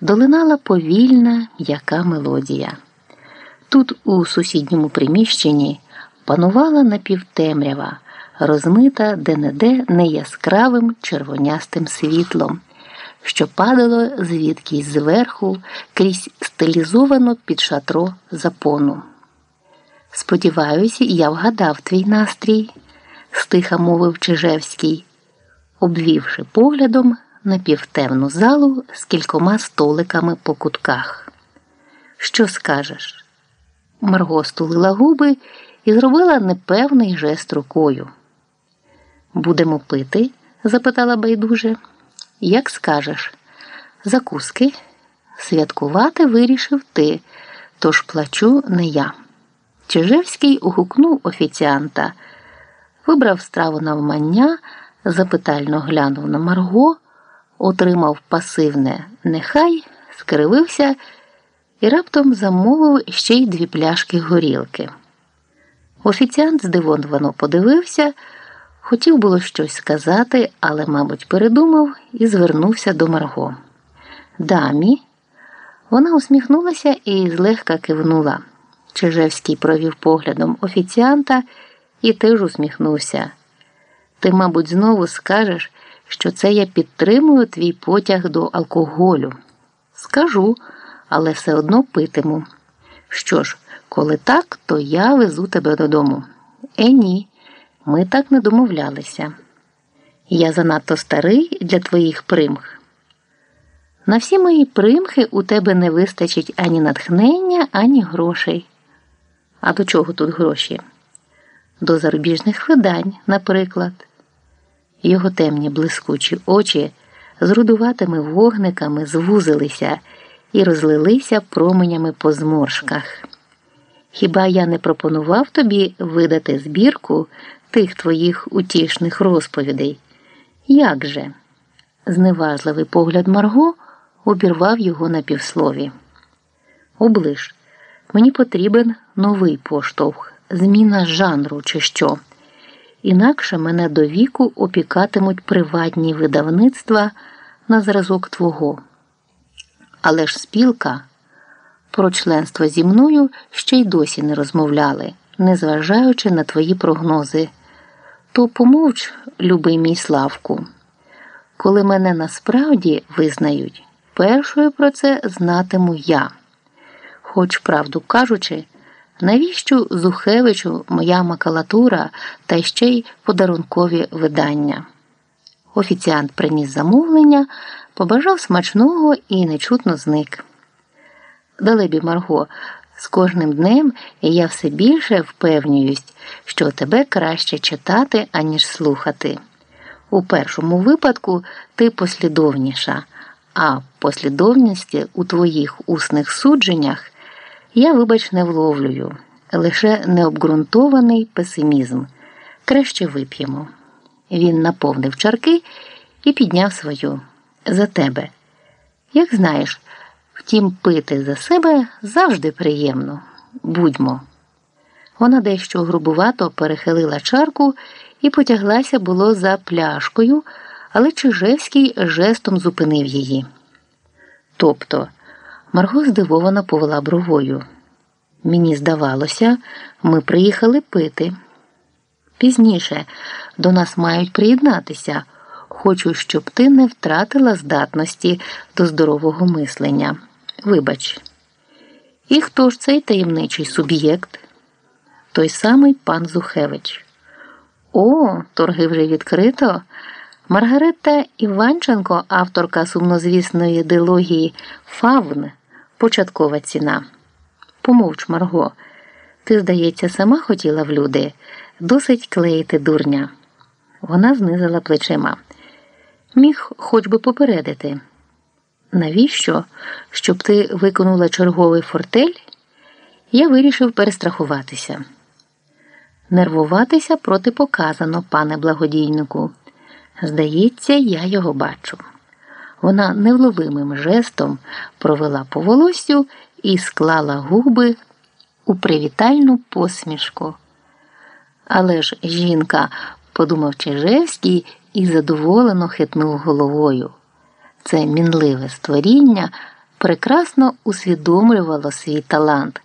долинала повільна м'яка мелодія. Тут, у сусідньому приміщенні, панувала напівтемрява, розмита де-не-де неяскравим червонястим світлом, що падало звідкись зверху крізь стилізовано під шатро запону. Сподіваюся, я вгадав твій настрій, стиха мовив Чижевський, обвівши поглядом напівтемну залу з кількома столиками по кутках. Що скажеш? Марго стулила губи і зробила непевний жест рукою. Будемо пити? запитала байдуже. Як скажеш, закуски? Святкувати вирішив ти, тож плачу не я. Чижевський угукнув офіціанта, вибрав страву навмання, запитально глянув на Марго, отримав пасивне нехай, скривився і раптом замовив ще й дві пляшки горілки. Офіціант здивовано подивився, хотів було щось сказати, але, мабуть, передумав і звернувся до Марго. Дамі. Вона усміхнулася і злегка кивнула. Чижевський провів поглядом офіціанта і теж усміхнувся. Ти, мабуть, знову скажеш, що це я підтримую твій потяг до алкоголю. Скажу, але все одно питиму. Що ж, коли так, то я везу тебе додому. Е, ні, ми так не домовлялися. Я занадто старий для твоїх примх. На всі мої примхи у тебе не вистачить ані натхнення, ані грошей. А до чого тут гроші? До зарубіжних видань, наприклад. Його темні блискучі очі з рудуватими вогниками звузилися і розлилися променями по зморшках. Хіба я не пропонував тобі видати збірку тих твоїх утішних розповідей? Як же? Зневажливий погляд Марго обірвав його на півслові. Оближ, мені потрібен новий поштовх, зміна жанру, чи що. Інакше мене до віку опікатимуть приватні видавництва на зразок твого. Але ж спілка про членство зі мною ще й досі не розмовляли, незважаючи на твої прогнози. То помовч, любий мій Славку, коли мене насправді визнають, першою про це знатиму я. Хоч, правду кажучи, навіщо Зухевичу моя макалатура та ще й подарункові видання? Офіціант приніс замовлення, побажав смачного і нечутно зник. Далебі, Марго, з кожним днем я все більше впевнююсь, що тебе краще читати, аніж слухати. У першому випадку ти послідовніша, а послідовності у твоїх усних судженнях я, вибач, не вловлюю, лише необґрунтований песимізм. Краще вип'ємо. Він наповнив чарки і підняв свою за тебе. Як знаєш, втім, пити за себе завжди приємно. Будьмо. Вона дещо грубувато перехилила чарку і потяглася було за пляшкою, але Чижевський жестом зупинив її. Тобто, Марго здивовано повела бровою. Мені здавалося, ми приїхали пити. Пізніше до нас мають приєднатися. Хочу, щоб ти не втратила здатності до здорового мислення. Вибач. І хто ж цей таємничий суб'єкт? Той самий пан Зухевич. О, торги вже відкрито. Маргарета Іванченко, авторка сумнозвісної дилогії Фавн, початкова ціна. Помовч, Марго, ти, здається, сама хотіла в люди досить клеїти дурня. Вона знизила плечима. Міг хоч би попередити. Навіщо? Щоб ти виконала черговий фортель? Я вирішив перестрахуватися. Нервуватися протипоказано, пане благодійнику. Здається, я його бачу. Вона невловимим жестом провела по волосю і склала губи у привітальну посмішку. Але ж жінка, подумав Чижевський і задоволено хитнув головою. Це мінливе створіння прекрасно усвідомлювало свій талант.